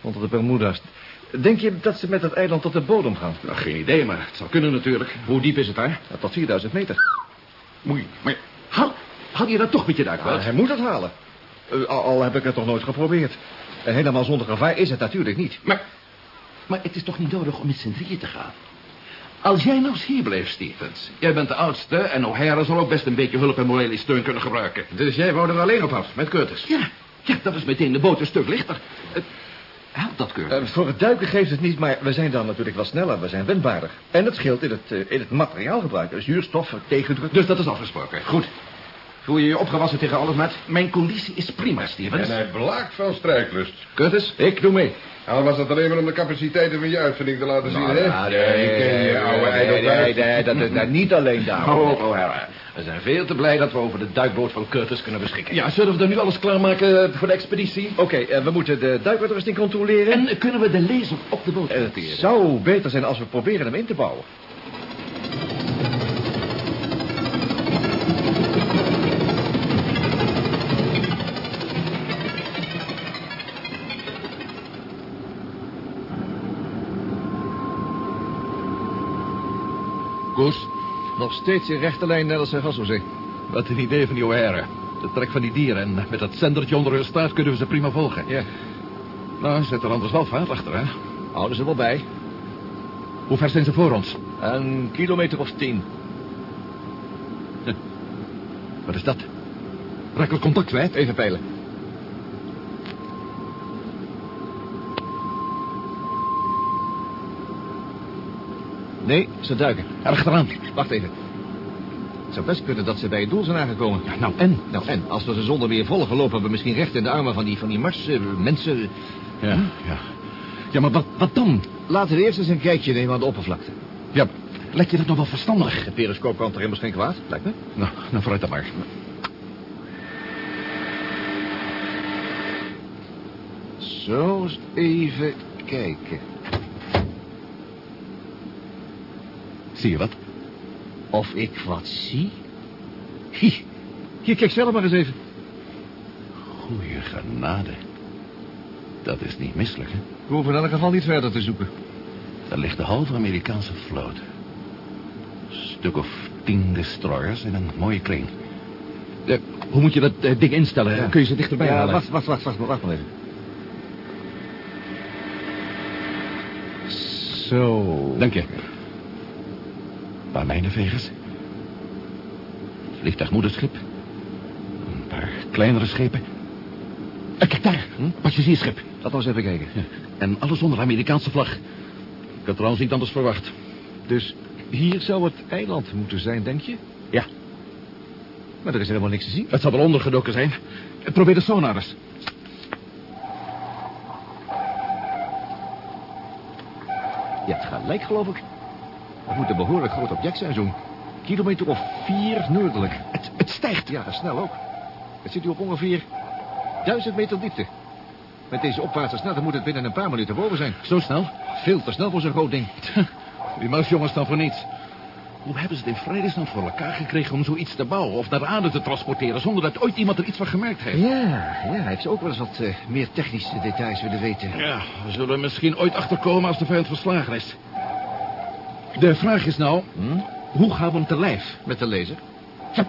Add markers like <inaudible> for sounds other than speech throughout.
Onder de Bermuda's. Denk je dat ze met dat eiland tot de bodem gaan? Nou, geen idee, maar het zou kunnen natuurlijk. Hoe diep is het daar? Ja, tot 4000 meter. Moei. Maar haal, haal je dat toch met je duikboot? Ja, hij moet het halen. Uh, al, al, heb ik het toch nooit geprobeerd. En helemaal zonder gevaar is het natuurlijk niet. Maar, maar het is toch niet nodig om met z'n drieën te gaan? Als jij nou eens hier blijft, Stevens. Jij bent de oudste en O'Hara zal ook best een beetje hulp en morele steun kunnen gebruiken. Dus jij wou er alleen op af, met Curtis? Ja, ja, dat is meteen de boot een stuk lichter. Helpt dat, Curtis? Uh, voor het duiken geeft het niet, maar we zijn dan natuurlijk wel sneller. We zijn wendbaarder. En het scheelt in het, uh, in het materiaalgebruik. Zuurstof, tegendruk. Dus dat is afgesproken. Goed. Voel je je opgewassen tegen alles, Matt? Mijn conditie is prima, Stevens. En hij blaakt van strijklust. Curtis, ik doe mee. Al was dat alleen maar om de capaciteiten van je uitvinding te laten zien, nou, hè? Ja, nee, oude nee, nee, dat is daar niet alleen daarom. Oh, oh, oh, we zijn veel te blij dat we over de duikboot van Curtis kunnen beschikken. Ja, zullen we dan nu alles klaarmaken voor de expeditie? Oké, okay, we moeten de duikbootristing controleren. En kunnen we de laser op de boot monteren? Het zou beter zijn als we proberen hem in te bouwen. Nog steeds in rechte lijn, net als Gassozee. Wat een idee van die O'Hara. De trek van die dieren. En met dat zendertje onder hun staart kunnen we ze prima volgen. Ja. Nou, zet er anders wel vaart achter, hè? Houden ze wel bij. Hoe ver zijn ze voor ons? Een kilometer of tien. Huh. Wat is dat? Rakkelijk contact kwijt? Even peilen. Nee, ze duiken. Erachteraan. Wacht even. Het zou best kunnen dat ze bij het doel zijn aangekomen. Ja, nou en? Nou en, als we ze zonder weer volgen, lopen we misschien recht in de armen van die, van die Mars uh, mensen. Ja, ja. Ja, maar wat, wat dan? Laten we eerst eens een kijkje nemen aan de oppervlakte. Ja, lijkt je dat nog wel verstandig? De periscoop kan er immers geen kwaad, lijkt me. Nou, nou vooruit dan maar. Zo eens even kijken. Zie je wat? Of ik wat zie? Hier, hier kijk zelf maar eens even. Goeie genade. Dat is niet misselijk, hè? We hoeven in elk geval niet verder te zoeken. Daar ligt de halve Amerikaanse vloot. Een stuk of tien destroyers in een mooie kring. Uh, hoe moet je dat uh, ding instellen? Ja. Kun je ze dichterbij ja, halen? Wacht, wacht, wacht, wacht, wacht maar even. Zo. Dank je. Paar mijnenvegers. Vliegtuigmoederschip. Een paar kleinere schepen. Uh, kijk daar, hm? passagiersschip. Laat ons even kijken. Ja. En alles onder Amerikaanse vlag. Ik had trouwens niet anders verwacht. Dus hier zou het eiland moeten zijn, denk je? Ja. Maar er is helemaal niks te zien. Het zal wel ondergedoken zijn. Probeer de sonar eens. Je hebt gelijk, geloof ik. Het moet een behoorlijk groot object zijn, zo'n kilometer of vier noordelijk. Het, het stijgt. Ja, snel ook. Het zit nu op ongeveer duizend meter diepte. Met deze opwaartse snelheid moet het binnen een paar minuten boven zijn. Zo snel? Veel te snel voor zo'n groot ding. <laughs> Die marsjongens staan voor niets. Hoe hebben ze het in vredesnaam voor elkaar gekregen om zoiets te bouwen... of naar de aarde te transporteren zonder dat ooit iemand er iets van gemerkt heeft? Ja, ja heeft ook wel eens wat uh, meer technische details willen weten. Ja, we zullen misschien ooit achterkomen als de vijand verslagen is. De vraag is nou, hm? hoe gaan we hem te lijf? Met de laser? Ja,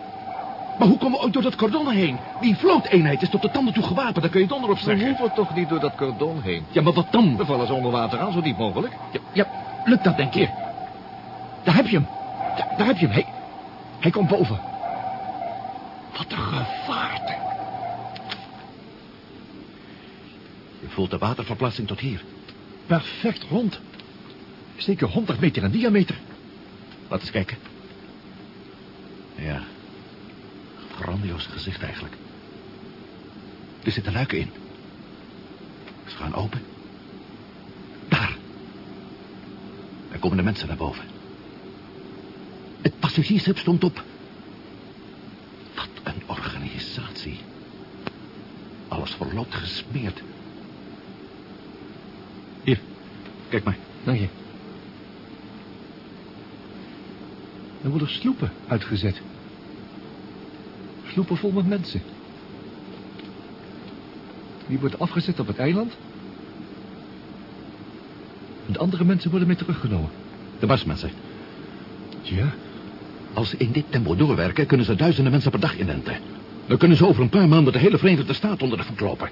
maar hoe komen we ooit door dat cordon heen? Die vlooteenheid is tot de tanden toe gewapend, daar kun je donder op zeggen. We hoeven toch niet door dat cordon heen? Ja, maar wat dan? We vallen ze onder water aan, zo diep mogelijk. Ja, ja lukt dat, denk je? Daar heb je hem. Ja, daar heb je hem. Hij, hij komt boven. Wat een gevaarte. Je voelt de waterverplaatsing tot hier. Perfect rond. Zeker 100 meter in diameter. Laat eens kijken. Ja. Grandioos gezicht eigenlijk. Er zitten luiken in. Ze gaan open. Daar. Daar komen de mensen naar boven. Het passagiersschip stond op. Wat een organisatie. Alles verloopt gesmeerd. Hier, kijk maar. Dank je. Er worden sloepen uitgezet. Sloepen vol met mensen. Die wordt afgezet op het eiland. De andere mensen worden mee teruggenomen. De marsmensen. Ja? Als ze in dit tempo doorwerken, kunnen ze duizenden mensen per dag inenten. Dan kunnen ze over een paar maanden de hele Verenigde Staten onder de voet lopen.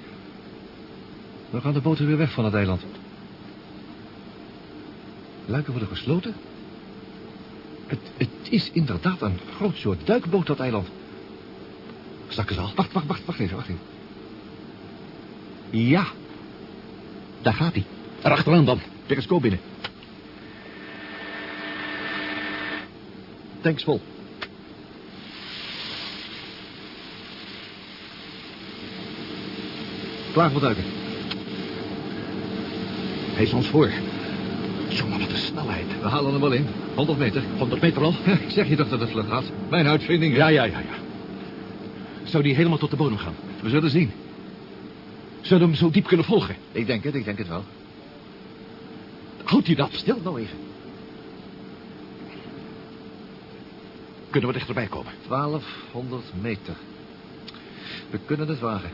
Dan gaan de boten weer weg van het eiland. Luiken worden gesloten? Het, het is inderdaad een groot soort duikboot, dat eiland. Zakken ze al? Wacht, wacht, wacht, wacht even, wacht even. Ja. Daar gaat hij. Erachteraan dan. Periscoop binnen. Tanks vol. Klaar voor duiken. Hij is ons voor. Jongen, wat een snelheid. We halen hem wel in. 100 meter. 100 meter al? <laughs> Ik zeg je toch dat het vlug gaat. Mijn uitvinding. Ja, ja, ja, ja. Zou die helemaal tot de bodem gaan? We zullen zien. Zou hem zo diep kunnen volgen? Ik denk het, ik denk het wel. Houdt hij dat? Stil nou even. Kunnen we dichterbij komen? 1200 meter. We kunnen het wagen.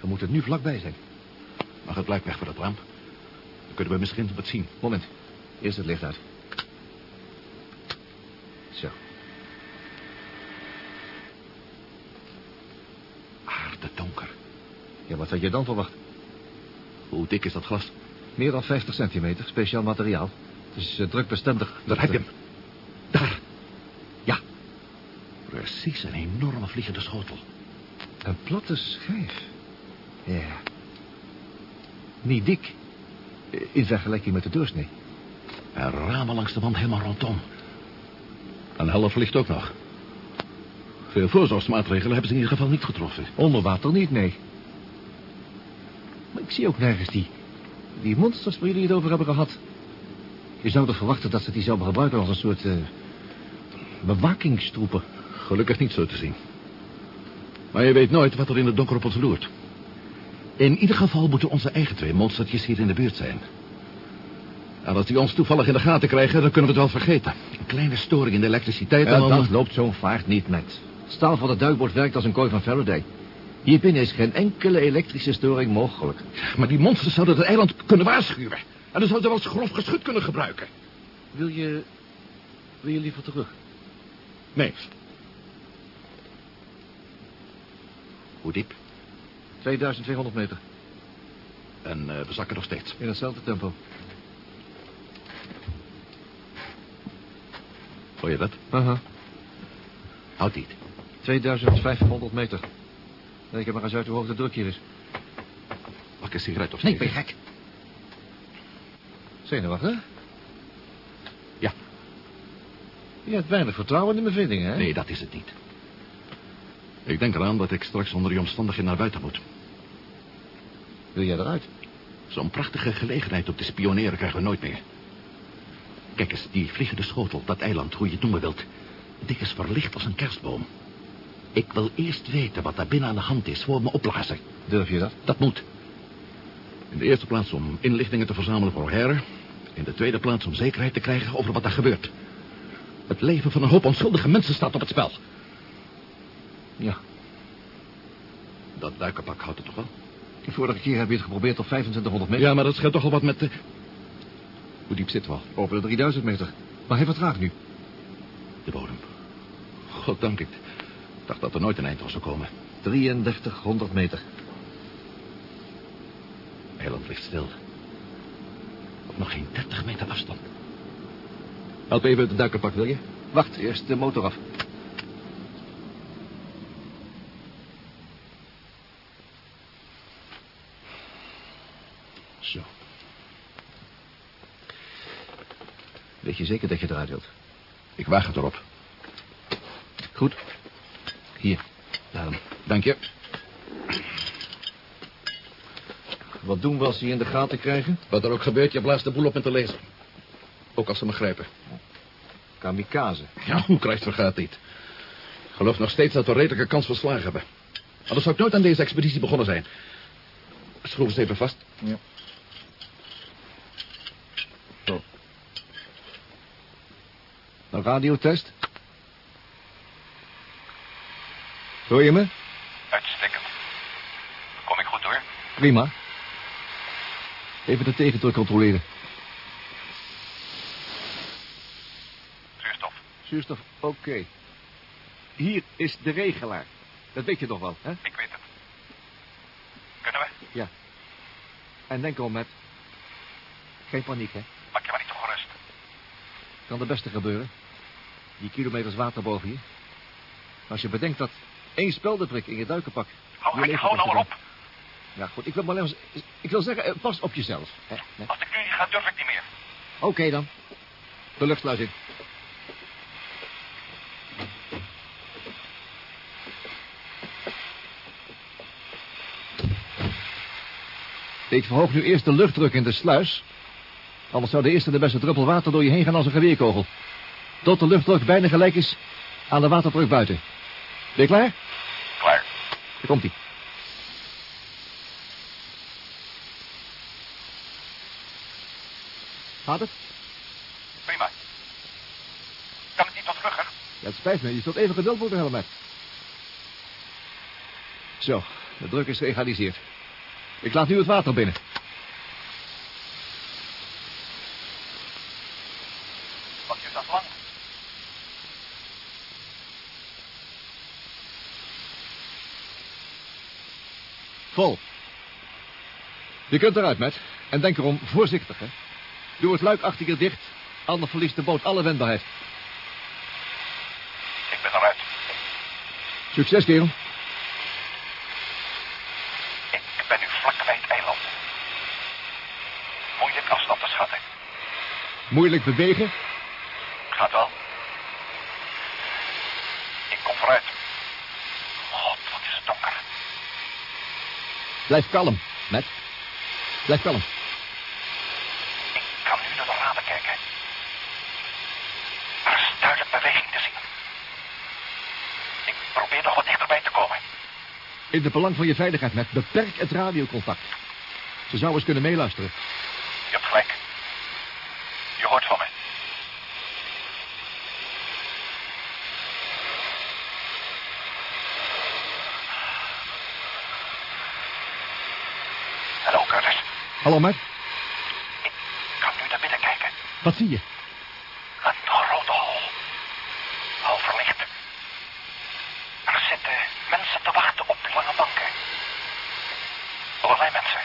We moeten nu vlakbij zijn. Mag het lijkt weg voor dat raam? Dan kunnen we misschien wat zien. Moment. Eerst het licht uit. Zo. Aarde donker. Ja, wat had je dan verwacht? Hoe dik is dat glas? Meer dan 50 centimeter, speciaal materiaal. Het is uh, drukbestendig. Daar heb je hem. Daar. Ja. Precies een enorme vliegende schotel. Een platte schijf. Ja. Niet dik. In vergelijking met de doorsnee. En ramen langs de wand helemaal rondom. Een helft ligt ook nog. Veel voorzorgsmaatregelen hebben ze in ieder geval niet getroffen. Onder water niet, nee. Maar ik zie ook nergens die... die monsters waar jullie het over hebben gehad. Je zou toch verwachten dat ze die zouden gebruiken als een soort... eh bewakingstroepen. Gelukkig niet zo te zien. Maar je weet nooit wat er in het donker op ons loert. In ieder geval moeten onze eigen twee monstertjes hier in de buurt zijn. En als die ons toevallig in de gaten krijgen, dan kunnen we het wel vergeten. Een kleine storing in de elektriciteit... Ja, en dan... dat loopt zo'n vaart niet met. Staal van het duikboord werkt als een kooi van Faraday. Hier binnen is geen enkele elektrische storing mogelijk. Maar die monsters zouden het eiland kunnen waarschuwen. En dan zouden ze wel eens grof geschut kunnen gebruiken. Wil je... wil je liever terug? Nee. Hoe diep? 2200 meter. En eh, we zakken nog steeds. In hetzelfde tempo. Hoor je dat? Aha. Houd niet. 2500 meter. Reken maar eens uit hoe hoog de druk hier is. Ik een sigaret Nee, opsteken? ben gek? Zenuwachtig? Ja. Je hebt weinig vertrouwen in mijn vindingen, hè? Nee, dat is het niet. Ik denk eraan dat ik straks onder die omstandigheden naar buiten moet. Wil jij eruit? Zo'n prachtige gelegenheid om te spioneren krijgen we nooit meer. Kijk eens, die vliegende schotel, dat eiland, hoe je het noemen wilt. Dit is verlicht als een kerstboom. Ik wil eerst weten wat daar binnen aan de hand is voor me opblazen. Durf je dat? Dat moet. In de eerste plaats om inlichtingen te verzamelen voor O'Hare. In de tweede plaats om zekerheid te krijgen over wat daar gebeurt. Het leven van een hoop onschuldige mensen staat op het spel. Ja. Dat duikerpak houdt het toch wel? De vorige keer heb je het geprobeerd op 2500 meter. Ja, maar dat scheelt toch al wat met... de. Hoe diep zitten we al? Over de 3000 meter. Maar hij vertraagt nu. De bodem. God dank ik. Ik dacht dat er nooit een eind was zou komen. 3300 meter. Eiland ligt stil. Op nog geen 30 meter afstand. Help even het duikerpak, wil je? Wacht, eerst de motor af. Zo. Weet je zeker dat je eruit wilt? Ik waag het erop. Goed. Hier. Daarom. Dank je. Wat doen we als ze je in de gaten krijgen? Wat er ook gebeurt, je blaast de boel op met de laser. Ook als ze me grijpen. Kamikaze. Ja, hoe krijgt vergaat niet. Ik geloof nog steeds dat we redelijke kans van slagen hebben. Anders zou ik nooit aan deze expeditie begonnen zijn. Schroef eens even vast. Ja. Zo. Een radiotest. Hoor je me? Uitstekend. Kom ik goed door? Prima. Even de tegendruk controleren. Zuurstof. Zuurstof, oké. Hier is de regelaar. Dat weet je toch wel, hè? Ik weet het. Kunnen we? Ja. En denk erom, met. Geen paniek, hè? Maak je maar niet zo gerust. Kan de beste gebeuren. Die kilometers water boven je. Als je bedenkt dat één speldenprik in je duikenpak... Hou, je hou, nou op. Ja, goed. Ik wil maar alleen z- Ik wil zeggen, eh, pas op jezelf. hè. Als ik nu niet ga, durf ik niet meer. Oké dan. De luchtsluis in. Ik verhoog nu eerst de luchtdruk in de sluis. Anders zou de eerste de beste druppel water door je heen gaan als een geweerkogel. Tot de luchtdruk bijna gelijk is aan de waterdruk buiten. Ben je klaar? Klaar. Daar komt-ie. Gaat het? Prima. Kan het niet wat vlugger? Ja, het spijt me. Je zult even geduld moeten hebben. Zo, de druk is geëgaliseerd. Ik laat nu het water binnen. Wat is dat lang? Vol. Je kunt eruit, Matt. En denk erom, voorzichtig, hè. Doe het luik achter je dicht, anders verliest de boot alle wendbaarheid. Ik ben eruit. Succes, kerel. Ik ben nu vlakbij het eiland. Moeilijk afstand te schatten. Moeilijk bewegen. Gaat wel. Ik kom vooruit. God, wat is het donker. Blijf kalm, Matt. Blijf kalm. Ik kan nu naar de ramen kijken. Er is duidelijk beweging te zien. Ik probeer nog wat dichterbij te komen. In het belang van je veiligheid, Matt, beperk het radiocontact. Ze zou eens kunnen meeluisteren. Je hebt gelijk. Je hoort van me. Hallo, Curtis. Hallo, Matt. Ik kan nu naar binnen kijken. Wat zie je? Een grote hol. Al verlicht. Er zitten mensen te wachten op lange banken. Allerlei mensen.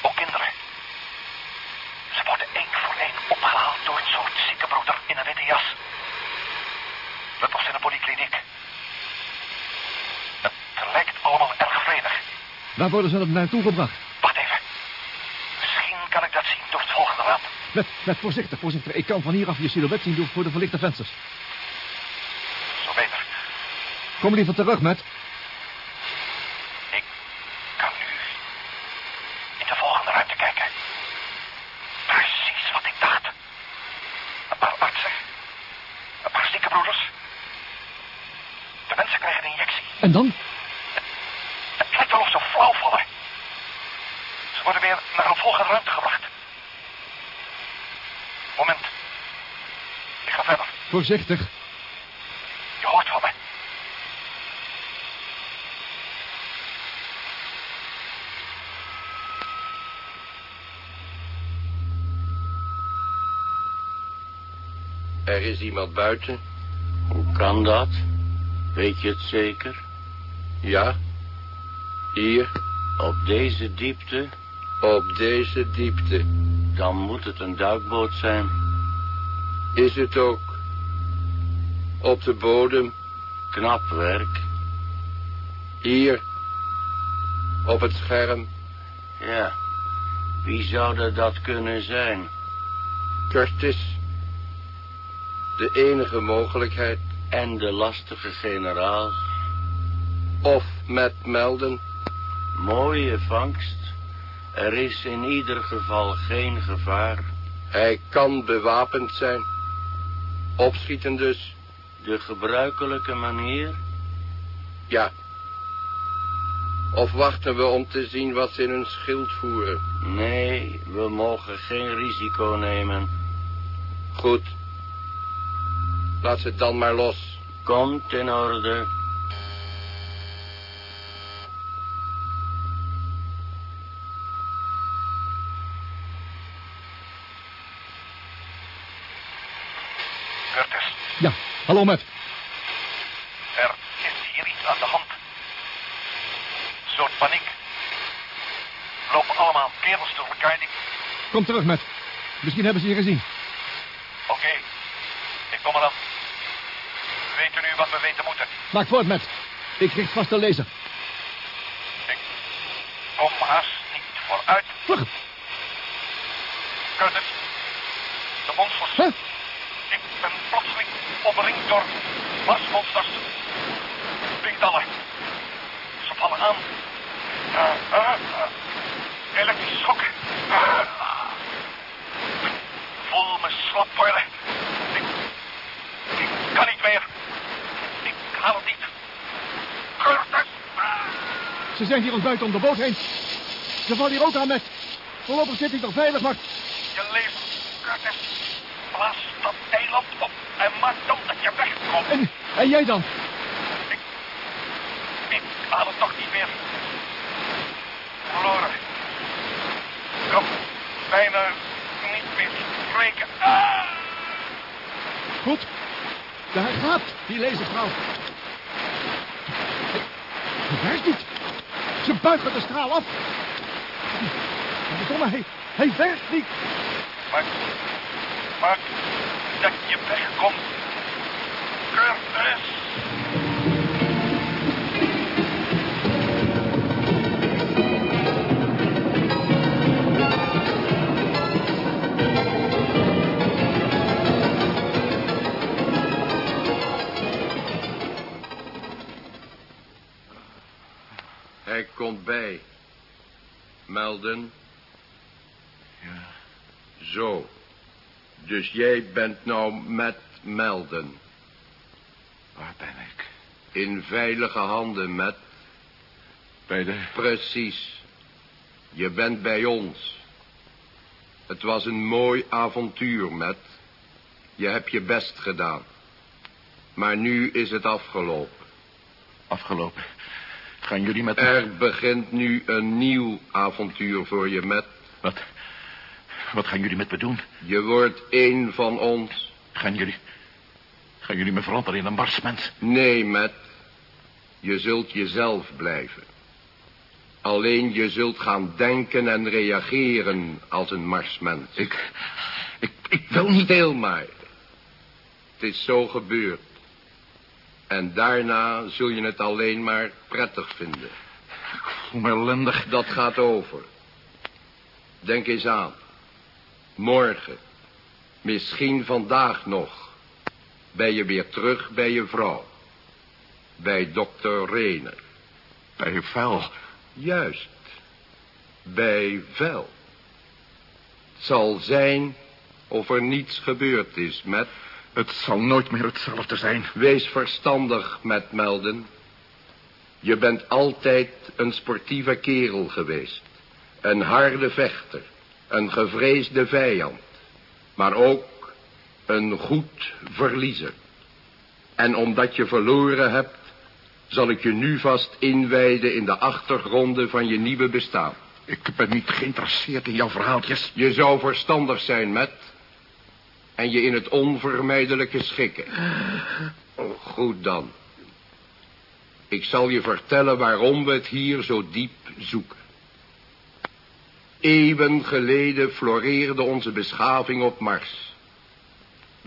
Ook kinderen. Ze worden één voor één opgehaald door een soort ziekenbroeder in een witte jas. Net als in een polykliniek. Het lijkt allemaal erg vredig. Waar worden ze naartoe gebracht? Wacht even. Misschien kan ik dat zien door het volgende Met, met voorzichtig, voorzichtig. Ik kan van hieraf je silhouet zien door voor de verlichte vensters. Zo beter. Kom liever terug, Matt. Ik kan nu in de volgende ruimte kijken. Precies wat ik dacht. Een paar artsen. Een paar ziekenbroeders. De mensen krijgen een injectie. En dan? Het lijkt wel of ze flauw vallen. Ze worden weer naar een volgende ruimte gebracht. Moment. Ik ga verder. Voorzichtig. Je hoort van me. Er is iemand buiten? Hoe kan dat? Weet je het zeker? Ja. Hier, Op deze diepte? op deze diepte. Dan moet het een duikboot zijn. Is het ook op de bodem? Knap werk. Hier, op het scherm. Ja. Wie zou dat, dat kunnen zijn? Curtis. De enige mogelijkheid. En de lastige generaal. Of met melden. Mooie vangst. Er is in ieder geval geen gevaar. Hij kan bewapend zijn. Opschieten dus. De gebruikelijke manier? Ja. Of wachten we om te zien wat ze in hun schild voeren? Nee, we mogen geen risico nemen. Goed. Laat ze dan maar los. Komt in orde. Curtis, Ja, hallo, Matt. er is hier iets aan de hand. Soort paniek. Lopen allemaal kerels door elkaar die... Kom terug, Matt. Misschien hebben ze je gezien. Oké, ik kom eraan. Weet u nu wat we weten moeten? Maak voort, Matt. Ik richt vast de laser. Ik kom haast niet vooruit. Vlug. Curtis, de monsters. Huh? Ik ben plotseling omringd door marsmonsters. Driedallen. Ze vallen aan. Uh, uh, uh. Elektrisch schok. Uh. Voel me slap worden. Ik, ik kan niet meer. Ik haal het niet. Curtis. Ze zijn hier ons buiten om de boot heen. Ze vallen hier ook aan, Matt. Voorlopig zit ik nog veilig, maar... Je leeft, Curtis. Blaas dat eiland op en maak dan dat je wegkomt. En, jij dan? Ik, ik haal het toch niet meer. Verloren. Ik kan bijna niet meer spreken. Ah! Goed. Daar gaat die laserstraal. Hij, hij werkt niet. Ze buigen de straal af. Verdomme, hij, hij werkt niet. Maar, maar dat je wegkomt. Hij komt bij. Melden. Ja. Zo. Dus jij bent nou met Melden. In veilige handen met... Bij de... Precies. Je bent bij ons. Het was een mooi avontuur, met. Je hebt je best gedaan. Maar nu is het afgelopen. Afgelopen. Gaan jullie met... Er begint nu een nieuw avontuur voor je, met. Wat... Wat gaan jullie met me doen? Je wordt één van ons. Gaan jullie... Gaan jullie me veranderen in een marsmens? Nee, met. Je zult jezelf blijven. Alleen je zult gaan denken en reageren als een marsmens. Ik... Ik, ik wil niet... Stil maar. Het is zo gebeurd. En daarna zul je het alleen maar prettig vinden. Ik voel me ellendig. Dat gaat over. Denk eens aan. Morgen, misschien vandaag nog, ben je weer terug bij je vrouw. Bij dokter Rener. Bij vuil. Juist. Bij vuil. Het zal zijn of er niets gebeurd is met... Het zal nooit meer hetzelfde zijn. Wees verstandig met melden. Je bent altijd een sportieve kerel geweest. Een harde vechter. Een gevreesde vijand. Maar ook een goed verliezer. En omdat je verloren hebt, zal ik je nu vast inwijden in de achtergronden van je nieuwe bestaan. Ik ben niet geïnteresseerd in jouw verhaaltjes. Je zou verstandig zijn met... en je in het onvermijdelijke schikken. Goed dan. Ik zal je vertellen waarom we het hier zo diep zoeken. Eeuwen geleden floreerde onze beschaving op Mars.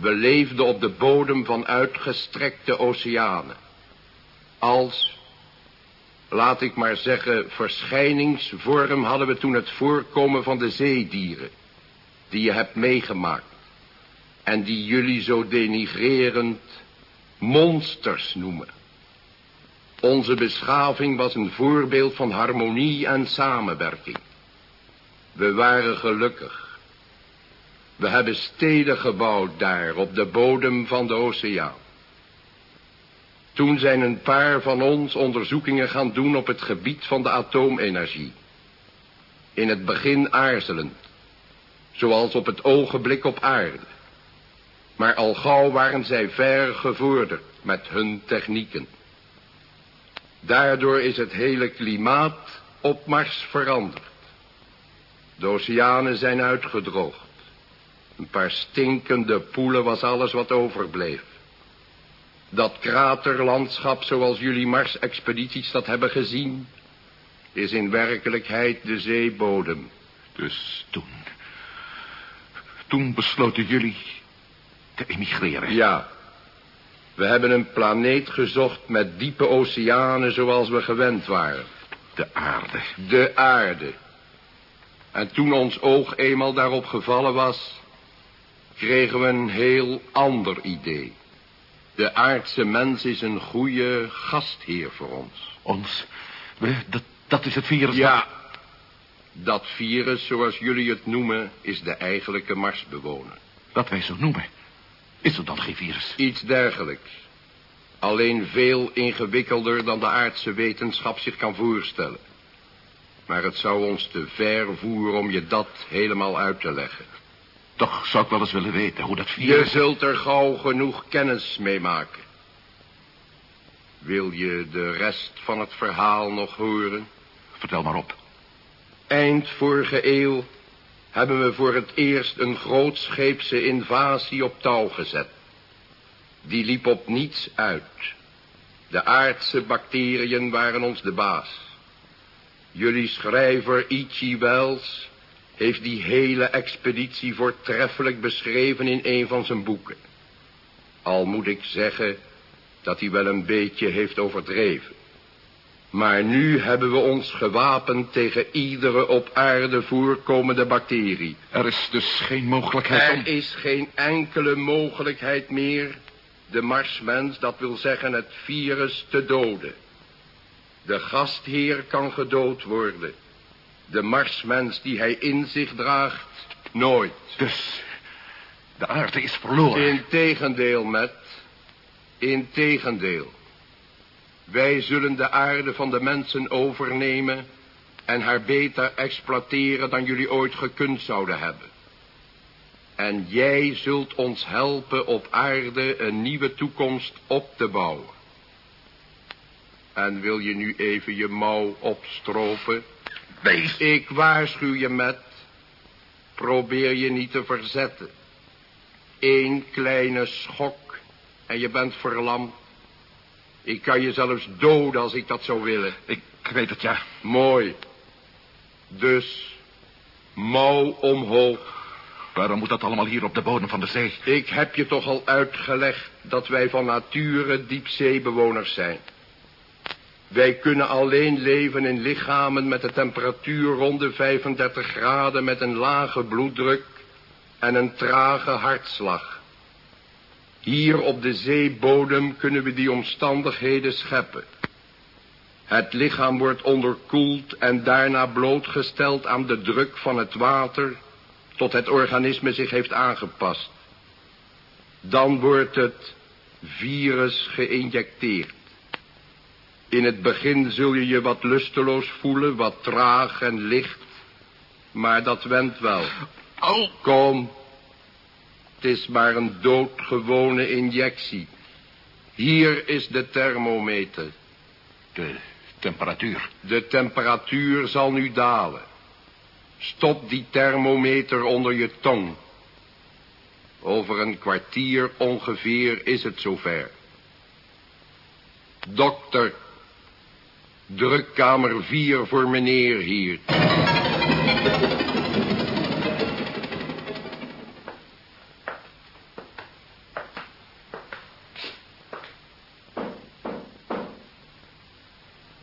We leefden op de bodem van uitgestrekte oceanen. Als, laat ik maar zeggen, verschijningsvorm hadden we toen het voorkomen van de zeedieren. Die je hebt meegemaakt. En die jullie zo denigrerend monsters noemen. Onze beschaving was een voorbeeld van harmonie en samenwerking. We waren gelukkig. We hebben steden gebouwd daar op de bodem van de oceaan. Toen zijn een paar van ons onderzoekingen gaan doen op het gebied van de atoomenergie. In het begin aarzelend, zoals op het ogenblik op aarde. Maar al gauw waren zij ver gevorderd met hun technieken. Daardoor is het hele klimaat op Mars veranderd. De oceanen zijn uitgedroogd. Een paar stinkende poelen was alles wat overbleef. Dat kraterlandschap zoals jullie Mars-expedities dat hebben gezien... is in werkelijkheid de zeebodem. Dus toen... Toen besloten jullie te emigreren. Ja. We hebben een planeet gezocht met diepe oceanen zoals we gewend waren. De aarde. De aarde. En toen ons oog eenmaal daarop gevallen was... kregen we een heel ander idee. De aardse mens is een goede gastheer voor ons. Ons? We, dat, dat is het virus. Ja, dat virus, zoals jullie het noemen, is de eigenlijke Marsbewoner. Wat wij zo noemen. Is er dan geen virus? Iets dergelijks. Alleen veel ingewikkelder dan de aardse wetenschap zich kan voorstellen. Maar het zou ons te ver voeren om je dat helemaal uit te leggen. Toch zou ik wel eens willen weten hoe dat Je virus... zult er gauw genoeg kennis mee maken. Wil je de rest van het verhaal nog horen? Vertel maar op. Eind vorige eeuw hebben we voor het eerst een grootscheepse invasie op touw gezet. Die liep op niets uit. De aardse bacteriën waren ons de baas. Jullie schrijver Ichi Wells heeft die hele expeditie voortreffelijk beschreven in een van zijn boeken. Al moet ik zeggen dat hij wel een beetje heeft overdreven. Maar nu hebben we ons gewapend tegen iedere op aarde voorkomende bacterie. Er is dus geen mogelijkheid om... Er is geen enkele mogelijkheid meer de marsmens, dat wil zeggen het virus, te doden. De gastheer kan gedood worden. De marsmens die hij in zich draagt, nooit. Dus de aarde is verloren. Integendeel, met. Integendeel. Wij zullen de aarde van de mensen overnemen en haar beter exploiteren dan jullie ooit gekund zouden hebben. En jij zult ons helpen op aarde een nieuwe toekomst op te bouwen. En wil je nu even je mouw opstropen? Ik waarschuw je met. Probeer je niet te verzetten. Eén kleine schok en je bent verlamd. Ik kan je zelfs doden als ik dat zou willen. Ik weet het, ja. Mooi. Dus, mouw omhoog. Waarom moet dat allemaal hier op de bodem van de zee? Ik heb je toch al uitgelegd dat wij van nature diepzeebewoners zijn. Wij kunnen alleen leven in lichamen met de temperatuur rond de 35 graden met een lage bloeddruk en een trage hartslag. Hier op de zeebodem kunnen we die omstandigheden scheppen. Het lichaam wordt onderkoeld en daarna blootgesteld aan de druk van het water tot het organisme zich heeft aangepast. Dan wordt het virus geïnjecteerd. In het begin zul je je wat lusteloos voelen, wat traag en licht. Maar dat wendt wel. Kom. Het is maar een doodgewone injectie. Hier is de thermometer. De temperatuur. De temperatuur zal nu dalen. Stop die thermometer onder je tong. Over een kwartier ongeveer is het zover. Dokter, drukkamer 4 voor meneer hier.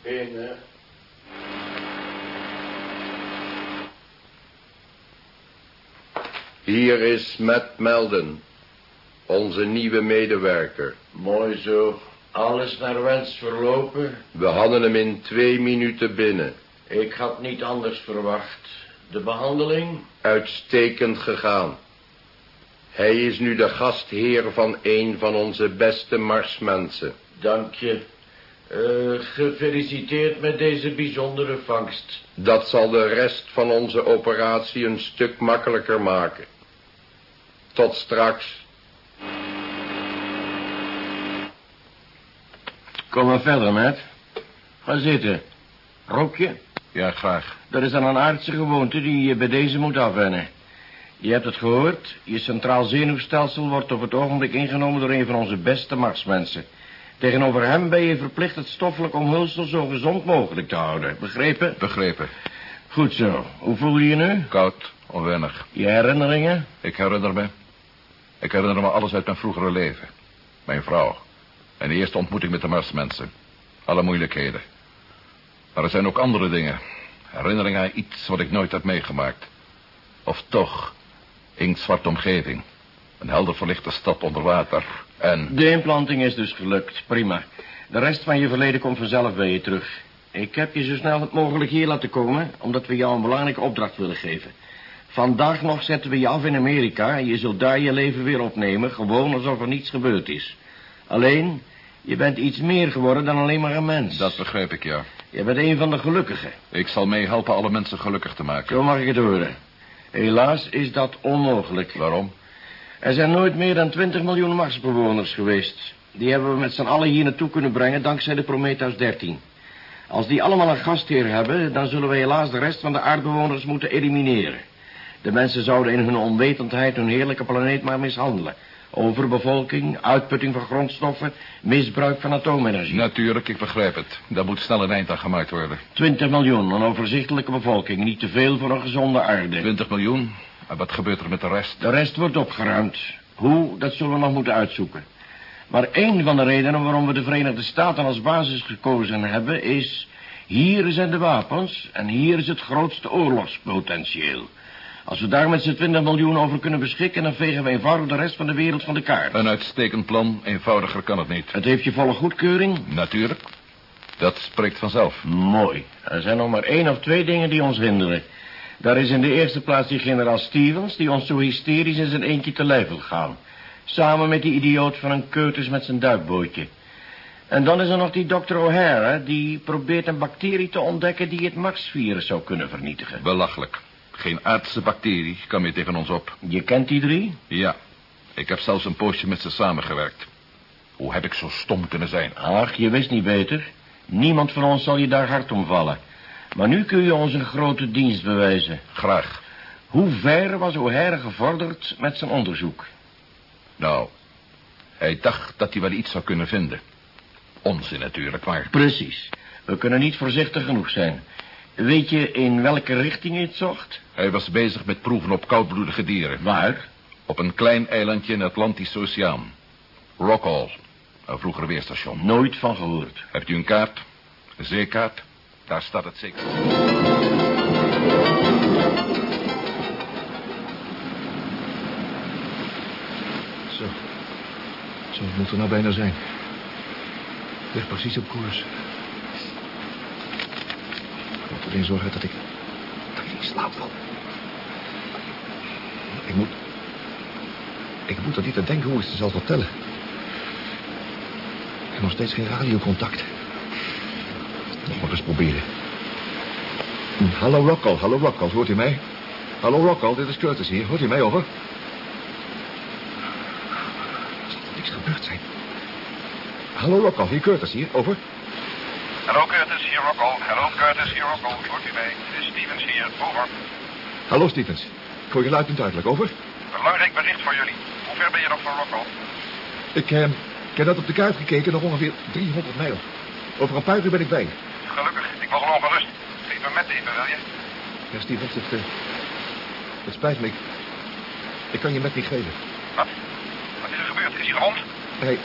Binnen. Hier is Matt Melden, onze nieuwe medewerker. Mooi zo. Alles naar wens verlopen. We hadden hem in twee minuten binnen. Ik had niet anders verwacht. De behandeling? Uitstekend gegaan. Hij is nu de gastheer van een van onze beste marsmensen. Dank je. Eh, gefeliciteerd met deze bijzondere vangst. Dat zal de rest van onze operatie een stuk makkelijker maken. Tot straks. Kom maar verder, Matt. Ga zitten. Rook je? Ja, graag. Dat is dan een aardse gewoonte die je bij deze moet afwennen. Je hebt het gehoord. Je centraal zenuwstelsel wordt op het ogenblik ingenomen door een van onze beste marsmensen. Tegenover hem ben je verplicht het stoffelijk omhulsel zo gezond mogelijk te houden. Begrepen? Begrepen. Goed zo. Hoe voel je je nu? Koud, onwennig. Je herinneringen? Ik herinner me... Ik herinner me alles uit mijn vroegere leven. Mijn vrouw. Mijn eerste ontmoeting met de Marsmensen. Alle moeilijkheden. Maar er zijn ook andere dingen. Herinneringen aan iets wat ik nooit heb meegemaakt. Of toch, inktzwarte omgeving. Een helder verlichte stad onder water. En... De implanting is dus gelukt. Prima. De rest van je verleden komt vanzelf bij je terug. Ik heb je zo snel mogelijk hier laten komen... omdat we jou een belangrijke opdracht willen geven. Vandaag nog zetten we je af in Amerika... en je zult daar je leven weer opnemen... gewoon alsof er niets gebeurd is. Alleen, je bent iets meer geworden dan alleen maar een mens. Dat begrijp ik, ja. Je bent een van de gelukkigen. Ik zal meehelpen alle mensen gelukkig te maken. Zo mag ik het horen. Helaas is dat onmogelijk. Waarom? Er zijn nooit meer dan 20 miljoen Marsbewoners geweest. Die hebben we met z'n allen hier naartoe kunnen brengen dankzij de Prometheus 13. Als die allemaal een gastheer hebben, dan zullen we helaas de rest van de aardbewoners moeten elimineren. De mensen zouden in hun onwetendheid hun heerlijke planeet maar mishandelen. Overbevolking, uitputting van grondstoffen, misbruik van atoomenergie. Natuurlijk, ik begrijp het. Daar moet snel een eind aan gemaakt worden. 20 miljoen, een overzichtelijke bevolking. Niet te veel voor een gezonde aarde. 20 miljoen? En wat gebeurt er met de rest? De rest wordt opgeruimd. Hoe, dat zullen we nog moeten uitzoeken. Maar één van de redenen waarom we de Verenigde Staten als basis gekozen hebben is... hier zijn de wapens en hier is het grootste oorlogspotentieel. Als we daar met z'n 20 miljoen over kunnen beschikken... dan vegen we eenvoudig de rest van de wereld van de kaart. Een uitstekend plan, eenvoudiger kan het niet. Het heeft je volle goedkeuring? Natuurlijk. Dat spreekt vanzelf. Mooi. Er zijn nog maar één of twee dingen die ons hinderen. Daar is in de eerste plaats die generaal Stevens... die ons zo hysterisch in zijn eentje te lijf wil gaan. Samen met die idioot van een Curtis met zijn duikbootje. En dan is er nog die dokter O'Hara... die probeert een bacterie te ontdekken... die het Max-virus zou kunnen vernietigen. Belachelijk. Geen aardse bacterie kan meer tegen ons op. Je kent die drie? Ja. Ik heb zelfs een poosje met ze samengewerkt. Hoe heb ik zo stom kunnen zijn? Ach, je wist niet beter. Niemand van ons zal je daar hard om vallen. Maar nu kun je ons een grote dienst bewijzen. Graag. Hoe ver was O'Hare gevorderd met zijn onderzoek? Nou, hij dacht dat hij wel iets zou kunnen vinden. Onzin natuurlijk, maar... Precies. We kunnen niet voorzichtig genoeg zijn. Weet je in welke richting hij het zocht? Hij was bezig met proeven op koudbloedige dieren. Waar? Op een klein eilandje in de Atlantische Oceaan. Rockall, een vroeger weerstation. Nooit van gehoord. Hebt u een kaart? Een zeekaart? Daar staat het zeker. Zo. Zo het moet er nou bijna zijn. Ligt precies op koers. Ik alleen zorgen dat ik... dat ik niet slaap. Ik moet... Ik moet er niet aan denken hoe ik ze zal vertellen. Ik heb nog steeds geen radiocontact. Nog maar eens proberen. Hm, Hallo Rockwell, hallo Rockwell, hoort u mij? Hallo Rockwell, dit is Curtis hier. Hoort u mij over? Zal niks gebeurd zijn? Hallo Rockwell, hier Curtis hier, over. Hallo Curtis, hier Rocco. Hallo Curtis, hier Rocco. Hoort u mij? Dit is Stevens hier. Over. Hallo Stevens. Ik hoor je luid en duidelijk, over. Belangrijk bericht voor jullie. Hoe ver ben je nog van Rocco? Ik, eh, ik heb net op de kaart gekeken, nog ongeveer 300 mijl. Over een paar uur ben ik bij je. Gelukkig, ik gewoon gerust. Geef me met even, wil je? Ja, Stevens, het, eh, het spijt me. Ik, ik kan je met niet geven. Wat? Wat is er gebeurd? Is hij gewond? Hij,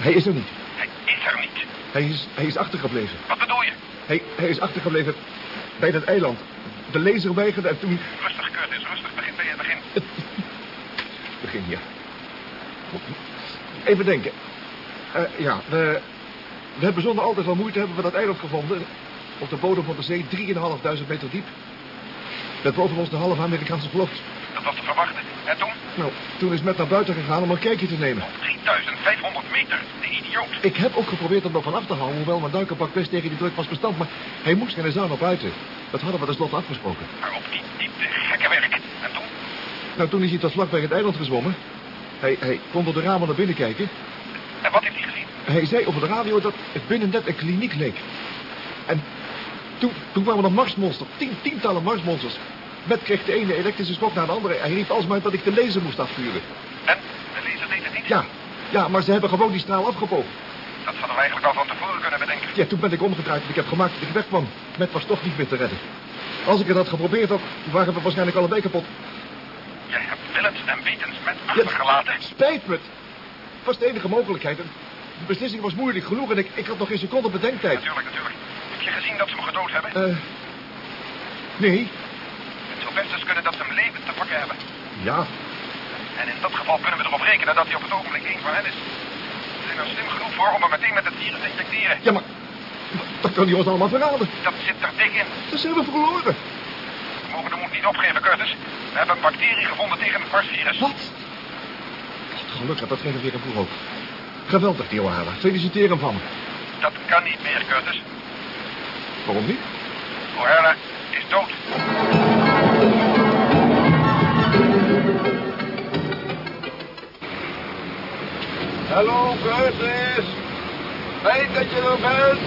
hij is er niet. Hij is er niet. Hij is, hij is achtergebleven. Wat bedoel je? Hij, hij is achtergebleven bij dat eiland. De laser weigerde en toen... Rustig, Curtis, rustig. Begin bij het begin. Begin, <laughs> ja. Even denken. Eh, ja, we, we hebben zonder al te veel moeite hebben we dat eiland gevonden. Op de bodem van de zee, 3.500 meter diep. Met boven ons de halve Amerikaanse vloot. Dat was te verwachten. En toen? Nou, toen is met naar buiten gegaan om een kijkje te nemen. 3500 meter. De idioot. Ik heb ook geprobeerd hem er vanaf te houden, hoewel mijn duikenpak best tegen die druk was bestand. Maar hij moest in de zaal naar buiten. Dat hadden we tenslotte afgesproken. Maar op die diepte, gekke werk. En toen? Nou, toen is hij tot vlak bij het eiland gezwommen. Hij, hij kon door de ramen naar binnen kijken. En wat heeft hij gezien? Hij zei over de radio dat het binnen net een kliniek leek. En toen, toen kwamen er marsmonsters, tien, tientallen marsmonsters. Met kreeg de ene elektrische schok naar de andere. Hij riep alsmaar dat ik de laser moest afvuren. En? De lezer deed het niet? Ja, ja, maar ze hebben gewoon die straal afgepoogd. Dat hadden we eigenlijk al van tevoren kunnen bedenken. Ja, toen ben ik omgedraaid en ik heb gemaakt dat ik wegkwam. Met was toch niet meer te redden. Als ik het had geprobeerd had, waren we waarschijnlijk allebei kapot. Jij hebt Willems en Wietens met achtergelaten. Spijt me. Het was de enige mogelijkheid. De beslissing was moeilijk genoeg en ik, ik had nog geen seconde bedenktijd. Natuurlijk, natuurlijk. Heb je gezien dat ze hem gedood hebben? Eh, nee. Het zou best eens kunnen dat ze hem levend te pakken hebben. Ja, En in dat geval kunnen we erop rekenen dat hij op het ogenblik één van hen is. Ze zijn er slim genoeg voor om hem meteen met het virus te injecteren. ja, maar dat kan hij ons allemaal verraden. Dat zit er dik in. Dan zijn we verloren. We mogen de moed niet opgeven, Curtis. We hebben een bacterie gevonden tegen het marsvirus. Wat? Gelukkig, dat geeft weer een vroeg ook. Geweldig, die O'Hara. Feliciteer hem van me. Dat kan niet meer, Curtis. Waarom niet? O'Hara is dood. Hallo, Curtis. Fijn dat je er bent.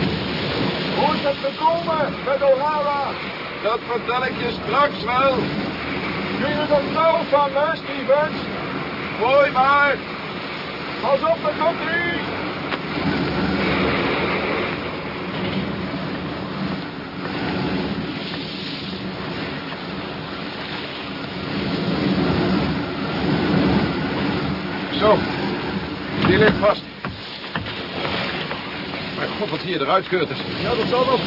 Hoe is het gekomen met O'Hara? Dat vertel ik je straks wel. Kun je er nou van, hè, Stevens? Mooi maar. Pas op, daar komt hij. Zo, die ligt vast. Mijn god, wat je eruit, Curtis. Ja, dat zal wel.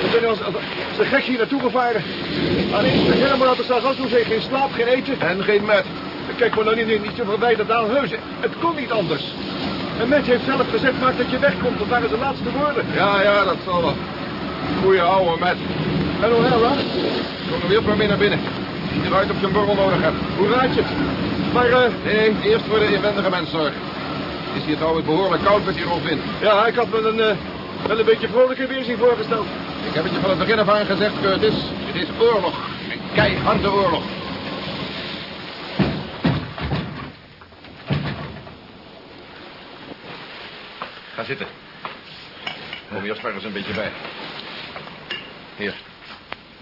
We zijn als, als, als een gek hier naartoe gevaren. Alleen de Herman had de Sargasso zee geen slaap, geen eten. En geen met. Kijk maar nou niet, niet zo verwijderd aan Heuzen. Het kon niet anders. En Matt heeft zelf gezegd, maak dat je wegkomt. Dat waren zijn laatste woorden. Ja, ja, dat zal wel. Goeie ouwe met. En O'Hara, Kom er weer maar mee naar binnen. Ziet eruit je een borrel nodig hebt. hoe raad je het? Maar, eh, Nee, eerst voor de inwendige mens zorgen. Het is hier trouwens behoorlijk koud met die Robin. ja, ik had me een, eh, wel een beetje vrolijker weerzien voorgesteld. Ik heb het je van het begin af aan gezegd, Curtis. Het is oorlog. Een keiharde oorlog. Ga zitten. Kom hier straks een beetje bij. Hier.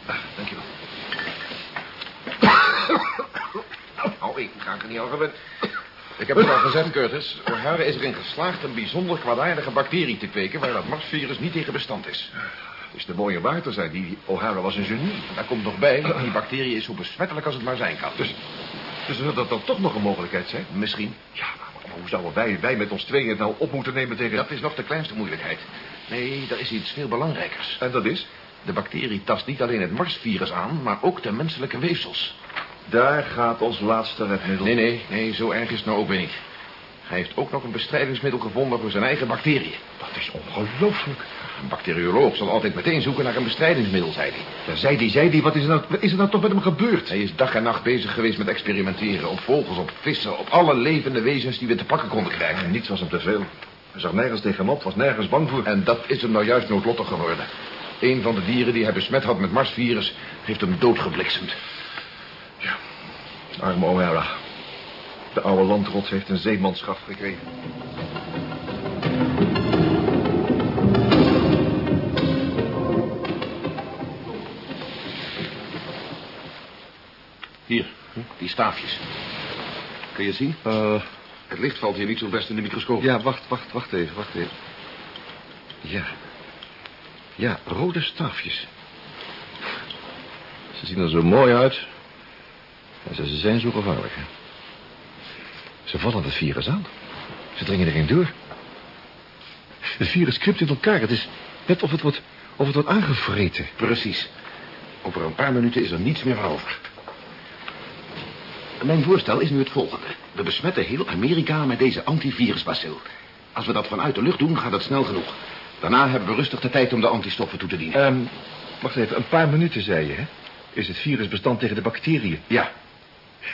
Ah, dankjewel. <coughs> Oh, ik ga er niet al gewend. Ik heb het al gezegd, Curtis. O'Hara is erin geslaagd een bijzonder kwaadaardige bacterie te kweken... waar dat marsvirus niet tegen bestand is. Dus de mooie water zei, die O'Hara was een genie. Daar komt nog bij, die bacterie is zo besmettelijk als het maar zijn kan. Dus, dus dat dan toch nog een mogelijkheid zijn? Misschien. Ja, maar, maar hoe zouden wij, wij met ons tweeën het nou op moeten nemen tegen... Dat is nog de kleinste moeilijkheid. Nee, er is iets veel belangrijkers. En dat is? De bacterie tast niet alleen het marsvirus aan, maar ook de menselijke weefsels. Daar gaat ons laatste redmiddel. Nee, nee, nee, zo erg is het nou ook weer niet. Hij heeft ook nog een bestrijdingsmiddel gevonden voor zijn eigen bacteriën. Dat is ongelooflijk. Een bacterioloog zal altijd meteen zoeken naar een bestrijdingsmiddel, zei hij. Ja, zei die, zei die, wat is er, nou, is er nou toch met hem gebeurd? Hij is dag en nacht bezig geweest met experimenteren. Op vogels, op vissen, op alle levende wezens die we te pakken konden krijgen. En niets was hem te veel. Hij zag nergens tegen hem op, was nergens bang voor. En dat is hem nou juist noodlottig geworden. Een van de dieren die hij besmet had met marsvirus... heeft hem doodgebliksemd. Arme O'Hara. De oude landrots heeft een zeemanschap gekregen. Hier, die staafjes. Kun je zien? Eh, Het licht valt hier niet zo best in de microscoop. ja, wacht, wacht, wacht even, wacht even. Ja. Ja, rode staafjes. Ze zien er zo mooi uit. En ze, zijn zo gevaarlijk, hè. Ze vallen het virus aan. Ze dringen erin door. Het virus kript in elkaar. Het is net of het wordt, of het wordt aangevreten. Precies. Over een paar minuten is er niets meer over. Mijn voorstel is nu het volgende. We besmetten heel Amerika met deze antivirusbacil. Als we dat vanuit de lucht doen, gaat het snel genoeg. Daarna hebben we rustig de tijd om de antistoffen toe te dienen. Ehm, wacht even, een paar minuten, zei je, hè? Is het virus bestand tegen de bacteriën? ja,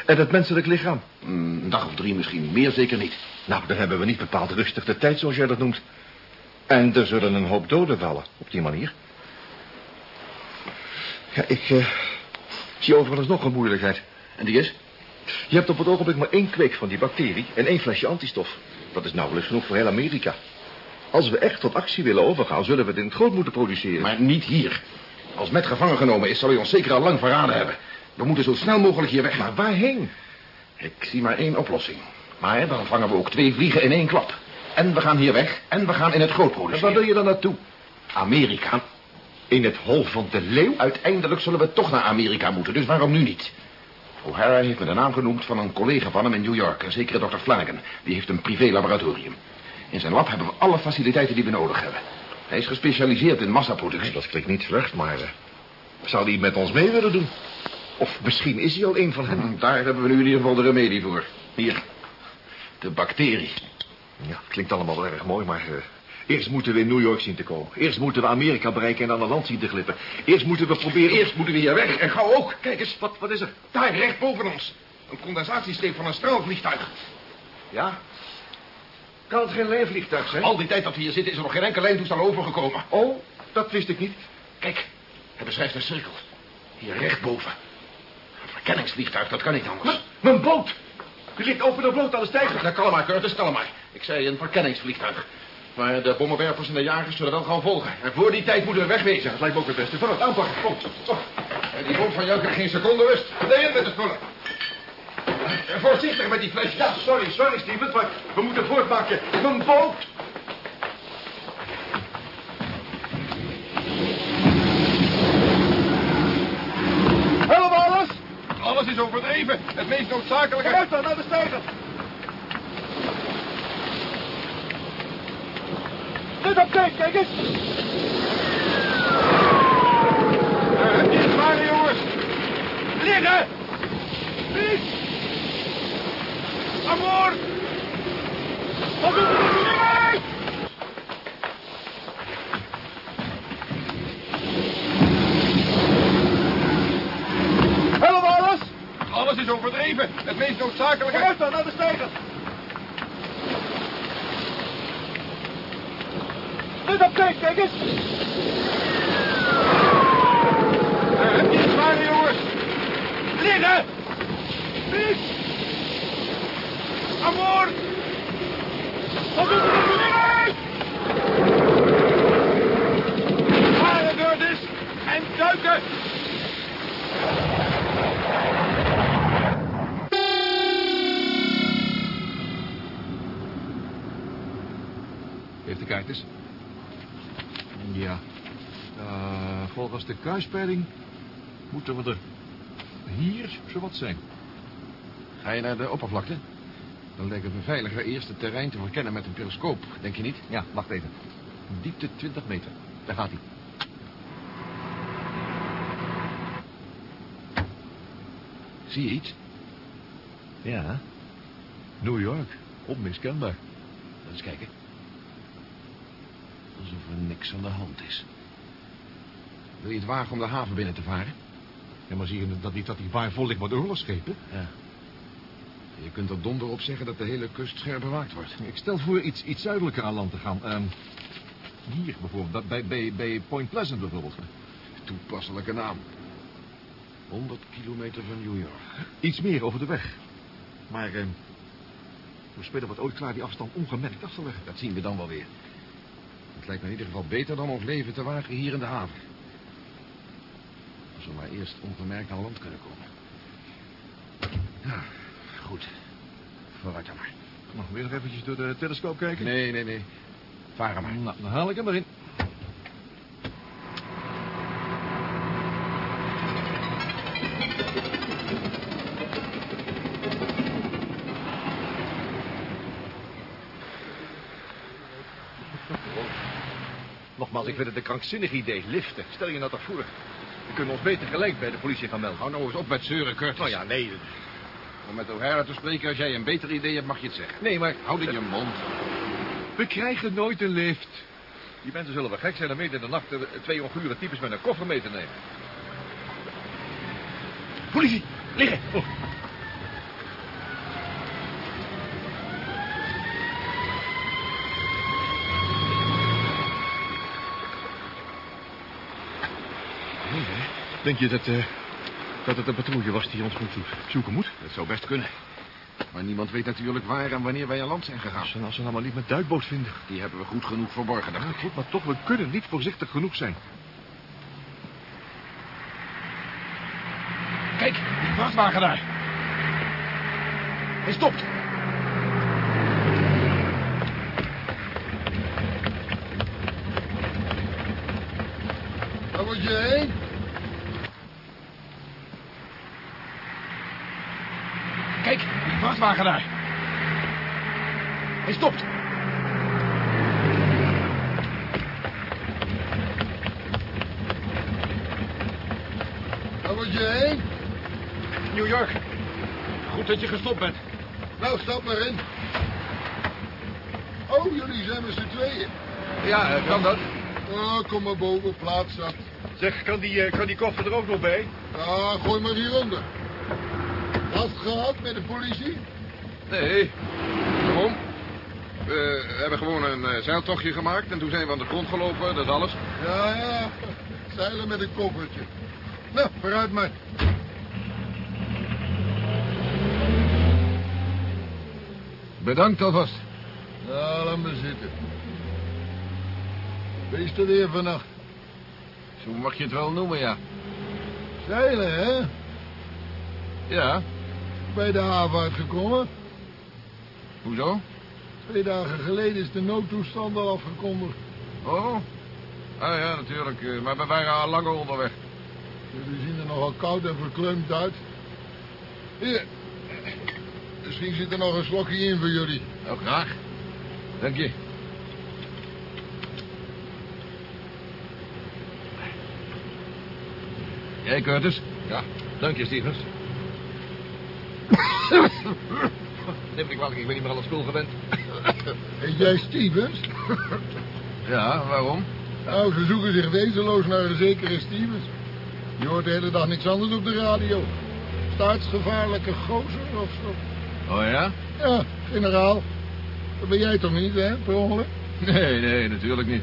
En het menselijk lichaam? mm, een dag of drie misschien. Meer zeker niet. Nou, dan hebben we niet bepaald rustig de tijd, zoals jij dat noemt. En er zullen een hoop doden vallen, op die manier. Ja, ik eh, zie overigens nog een moeilijkheid. En die is? Je hebt op het ogenblik maar één kweek van die bacterie en één flesje antistof. Dat is nauwelijks genoeg voor heel Amerika. Als we echt tot actie willen overgaan, zullen we het in het groot moeten produceren. Maar niet hier. Als met gevangen genomen is, zal hij ons zeker al lang verraden hebben. We moeten zo snel mogelijk hier weg. Maar waarheen? Ik zie maar één oplossing. Maar dan vangen we ook twee vliegen in één klap. En we gaan hier weg en we gaan in het groot En waar produceren. wil je dan naartoe? Amerika. In het hol van de leeuw? Uiteindelijk zullen we toch naar Amerika moeten, dus waarom nu niet? O'Hara heeft me de naam genoemd van een collega van hem in New York, een zekere Dr. Flanagan. Die heeft een privé-laboratorium. In zijn lab hebben we alle faciliteiten die we nodig hebben. Hij is gespecialiseerd in massaproductie. Dat klinkt niet slecht, maar... eh, zou die met ons mee willen doen? Of misschien is hij al een van hen. Daar hebben we nu in ieder geval de remedie voor. Hier, de bacterie. Ja, het klinkt allemaal wel erg mooi, maar... eh, eerst moeten we in New York zien te komen. Eerst moeten we Amerika bereiken en aan de land zien te glippen. Eerst moeten we proberen... Eerst moeten we hier weg en gauw ook. Kijk eens, Wat, wat is er? daar recht boven ons. Een condensatiestreep van een straalvliegtuig. Ja? Kan het geen lijnvliegtuig zijn? Al die tijd dat we hier zitten is er nog geen enkel lijntoestel overgekomen. Oh, dat wist ik niet. Kijk, hij beschrijft een cirkel. Hier rechtboven. Verkenningsvliegtuig, dat kan niet anders. Mijn boot! Die ligt open de bloot aan de stijger. Nou, kalm maar, Curtis, kalm maar. Ik zei een verkenningsvliegtuig. Maar de bommenwerpers en de jagers zullen wel gaan volgen. En voor die tijd moeten we wegwezen. Dat lijkt me ook het beste. Vooruit, aanpakken. Kom. Oh, en die boot van jou krijgt geen seconde rust. Nee, met het vullen. En voorzichtig met die flesjes. Ja, sorry, sorry, Steven, maar we moeten voortmaken. Mijn boot! Help alles! Alles is overdreven. Het meest noodzakelijke... Vooruit dan, naar de stijger! Let op, kijk, kijk eens! Daar heb je het zware, jongens. Liggen! Niet! Amor! Wat doen we nu? Help alles! Alles is overdreven. Het meest noodzakelijke... Vooruit dan, naar de stijger! Let op, kijk, kijk eens! Daar heb je het zware, jongens. Liggen! Niet! Amor! Wat doen we nu? Varen, Curtis. En duiken. Kaart eens? Ja. Eh, volgens de kruispeiling moeten we er hier zowat zijn. Ga je naar de oppervlakte? Dan lijkt het me veiliger eerst het terrein te verkennen met een periscoop, denk je niet? Ja, wacht even. Diepte 20 meter. Daar gaat hij. Zie je iets? Ja. New York. Onmiskenbaar. Eens kijken. Alsof er niks aan de hand is. Wil je het wagen om de haven binnen te varen? Ja, maar zie je dat niet dat die waar vol ligt met oorlogsschepen? Ja. Je kunt er donder op zeggen dat de hele kust scherp bewaakt wordt. Ik stel voor iets, iets zuidelijker aan land te gaan. Ehm, hier bijvoorbeeld, bij, bij, bij Point Pleasant bijvoorbeeld. Toepasselijke naam. 100 kilometer van New York. Iets meer over de weg. Maar ehm, we spelen wat ooit klaar die afstand ongemerkt af te leggen. Dat zien we dan wel weer. Het lijkt me in ieder geval beter dan ons leven te wagen hier in de haven. Als we maar eerst ongemerkt aan land kunnen komen. Ja, goed. Vooruit dan maar. Nou, weer nog eventjes door de telescoop kijken? Nee, nee, nee. Varen maar. Nou, dan haal ik hem erin. Vind het een krankzinnig idee. Liften. Stel je nou toch voor. We kunnen ons beter gelijk bij de politie gaan melden. Hou nou eens op met zeuren, Curtis. Nou ja, nee. Om met O'Hara te spreken, als jij een beter idee hebt, mag je het zeggen. Nee, maar... Houd in je mond. We krijgen nooit een lift. Die mensen zullen wel gek zijn om midden in de nacht twee ongure types met een koffer mee te nemen. Politie, liggen. Oh. Denk je dat, eh, dat het een patrouille was die ons moet zoeken- zoeken moet? Dat zou best kunnen. Maar niemand weet natuurlijk waar en wanneer wij aan land zijn gegaan. Als ze, als ze nou maar niet met duikboot vinden. Die hebben we goed genoeg verborgen, dacht Ja, ik. goed, maar toch, we kunnen niet voorzichtig genoeg zijn. Kijk, Kijk, die vrachtwagen daar. Hij stopt. Waar moet je heen? Kijk, daar. Hij stopt. Waar moet je heen? New York. Goed dat je gestopt bent. Nou, stap maar in. Oh, jullie zijn met z'n tweeën. Ja, eh, kan dat? Oh, kom maar boven, plaats. Zeg, kan die, eh, kan die koffer er ook nog bij? Ja, gooi maar hieronder. Last gehad met de politie? Nee. Waarom? We hebben gewoon een eh, zeiltochtje gemaakt en toen zijn we aan de grond gelopen, dat is alles. Ja, ja. Zeilen met een koffertje. Nou, vooruit maar. Bedankt alvast. Ja, laat me zitten. Wees er weer vannacht. Zo mag je het wel noemen, ja. Zeilen, hè? Ja, Bij de haven uitgekomen. Hoezo? Twee dagen geleden is de noodtoestand al afgekondigd. Oh. Ah ja, natuurlijk. eh, Maar we waren al lang onderweg. Jullie zien er nogal koud en verkleumd uit. Hier. Misschien zit er nog een slokje in voor jullie. Nou, graag. Dank je. Jij, Curtis? Ja. Dank je, Stevens. <coughs> Neem ik wel, ik ben niet meer aan de school gewend. <coughs> Jij Stevens? <coughs> Ja, waarom? Nou, ze zoeken zich wezenloos naar een zekere Stevens. Je hoort de hele dag niks anders op de radio. Staatsgevaarlijke gozer of zo. Oh ja? Ja, generaal. Dat ben jij toch niet, hè, per ongeluk? Nee, nee, natuurlijk niet.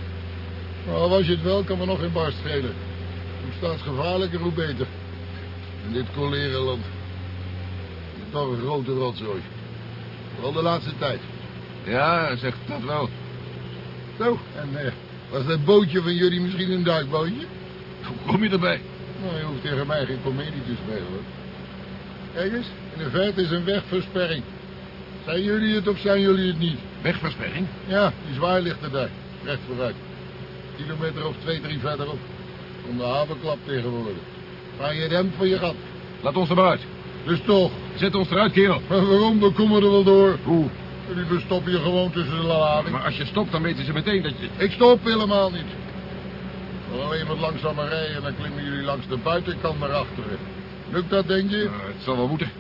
Nou, was je het wel, kan me nog geen barst schelen. Hoe staatsgevaarlijker, hoe beter. In dit kolerenland. Het is toch een grote rotzooi. Wel de laatste tijd. Ja, zegt dat wel. Zo, en eh, was dat bootje van jullie misschien een duikbootje? Hoe kom je erbij? Nou, je hoeft tegen mij geen komedie te spelen, hoor. Kijk eens, in de verte is een wegversperring. Zijn jullie het of zijn jullie het niet? Wegversperring? Ja, die zwaar ligt er daar. Recht vooruit. Kilometer of twee, drie verderop. Om de havenklap tegenwoordig. Ga je rem van je gat. Laat ons er maar uit. Dus toch. Zet ons eruit, kerel. Maar waarom? Dan komen we er wel door. Hoe? Jullie verstoppen je gewoon tussen de lading. Maar als je stopt, dan weten ze meteen dat je... Ik stop helemaal niet. Wel alleen wat langzamer rijden en dan klimmen jullie langs de buitenkant naar achteren. Lukt dat, denk je? Nou, het zal wel moeten.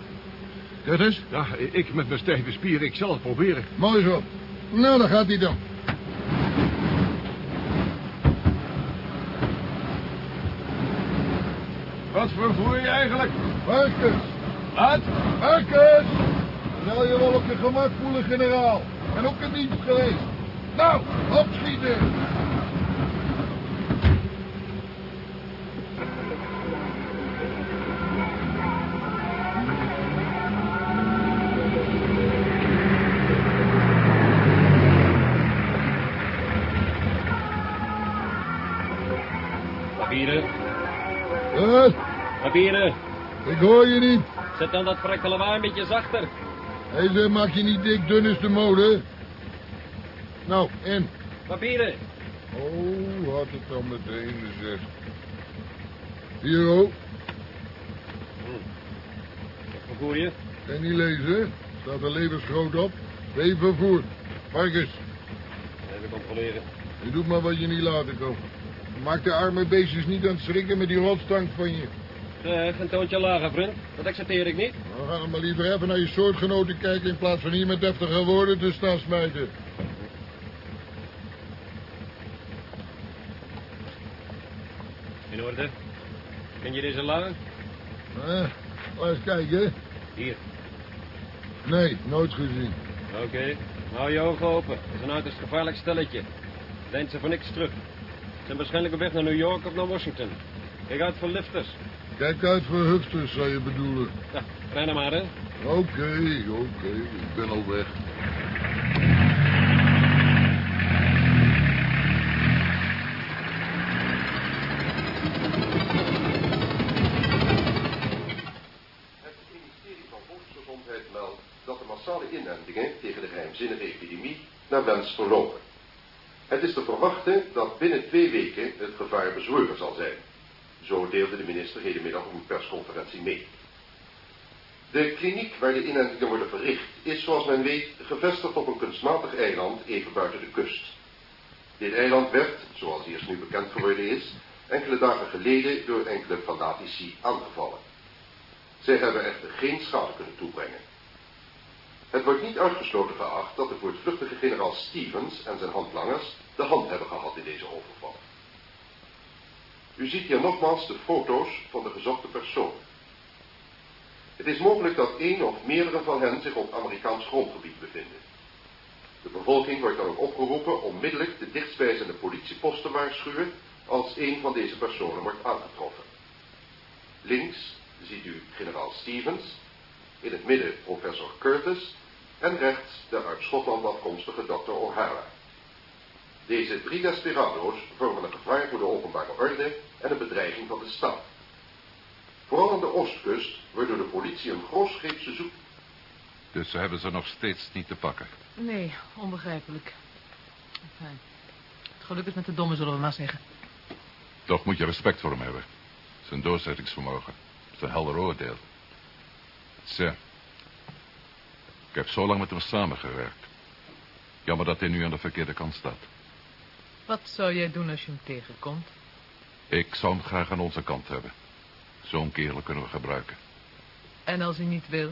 Curtis? Ja, ik met mijn stijve spieren, ik zal het proberen. Mooi zo. Nou, dan gaat hij dan. Wat vervoer je eigenlijk? Marcus! Wat? Marcus! Zal je wel op je gemak voelen, generaal. En ook in dienst geweest. Nou, opschieten! Papieren, Wat? papieren. Ik hoor je niet. Zet dan dat verrekte lawaai een beetje zachter. Hé, zeg, maak je niet dik, dun is de mode. Nou, in. Papieren. Oh, had het dan meteen gezegd. Hier, oh. Wat vervoer je? Kan je niet lezen? Staat er levensgroot op. Weevervoer. Marcus, Even controleren. je doet maar wat je niet laten komen. Maak de arme beestjes niet aan het schrikken met die rotstank van je. Zeg, een toontje lager, vriend. Dat accepteer ik niet. Nou, ga dan maar liever even naar je soortgenoten kijken... in plaats van hier met deftige woorden te staan smijten. In orde. Ken je deze la? Eh, laat eens kijken. Hier. Nee, nooit gezien. Oké. Hou je ogen open. Het is een uiterst gevaarlijk stelletje. Deint ze voor niks terug. Ze zijn waarschijnlijk op weg naar New York of naar Washington. Kijk uit voor lifters. Kijk uit voor Hufters, zou je bedoelen. Ja, fijn hè. Oké, oké, ik ben al weg. Het ministerie van Volksgezondheid meldt dat de massale inwendingen tegen de geheimzinnige epidemie naar wens verlopen. Het is te verwachten dat binnen twee weken het gevaar bezorgder zal zijn. Zo deelde de minister hedenmiddag op een persconferentie mee. De kliniek waar de inentingen worden verricht is, zoals men weet, gevestigd op een kunstmatig eiland even buiten de kust. Dit eiland werd, zoals eerst nu bekend geworden is, enkele dagen geleden door enkele fanatici aangevallen. Zij hebben echter geen schade kunnen toebrengen. Het wordt niet uitgesloten geacht dat de voortvluchtige generaal Stevens en zijn handlangers de hand hebben gehad in deze overval. U ziet hier nogmaals de foto's van de gezochte personen. Het is mogelijk dat één of meerdere van hen zich op Amerikaans grondgebied bevinden. De bevolking wordt dan ook opgeroepen onmiddellijk de dichtstbijzende politiepost te waarschuwen als een van deze personen wordt aangetroffen. Links ziet u generaal Stevens, in het midden professor Curtis en rechts de uit Schotland afkomstige Dr. O'Hara. Deze drie desperado's vormen een gevaar voor de openbare orde en een bedreiging van de staat. Vooral aan de oostkust wordt door de politie een grootscheepse zoek. Dus ze hebben ze nog steeds niet te pakken. Nee, onbegrijpelijk. Enfin, het geluk is met de domme, zullen we maar zeggen. Toch moet je respect voor hem hebben. Zijn doorzettingsvermogen. Zijn helder oordeel. Zeg. Ik heb zo lang met hem samengewerkt. Jammer dat hij nu aan de verkeerde kant staat. Wat zou jij doen als je hem tegenkomt? Ik zou hem graag aan onze kant hebben. Zo'n kerel kunnen we gebruiken. En als hij niet wil?